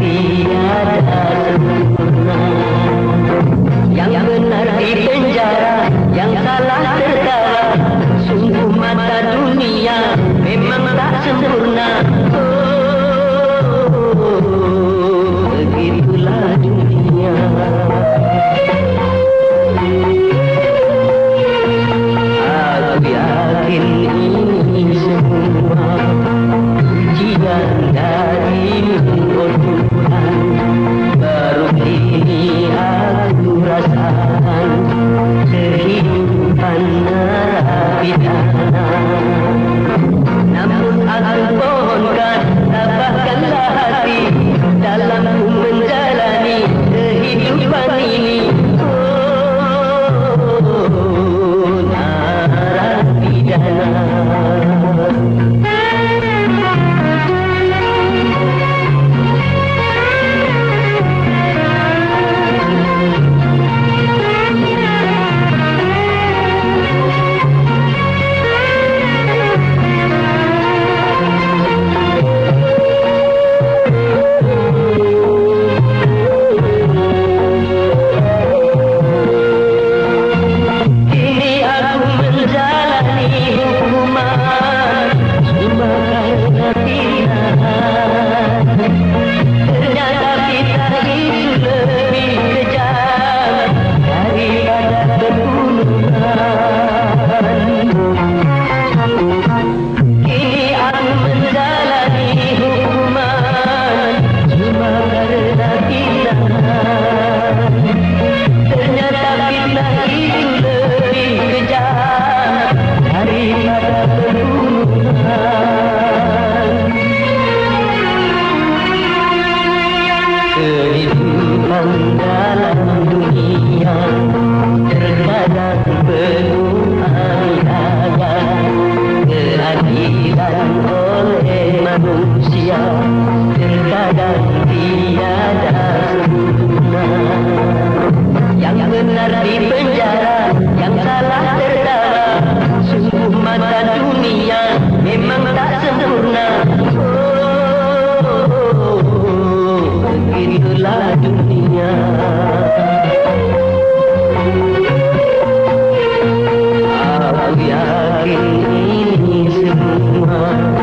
दिया रात गुना Yeah. manusia Terkadang tiada sempurna Yang benar di penjara Yang salah terdara Sungguh mata dunia Memang tak sempurna. Oh, Begitulah dunia. Aku yakin ini semua?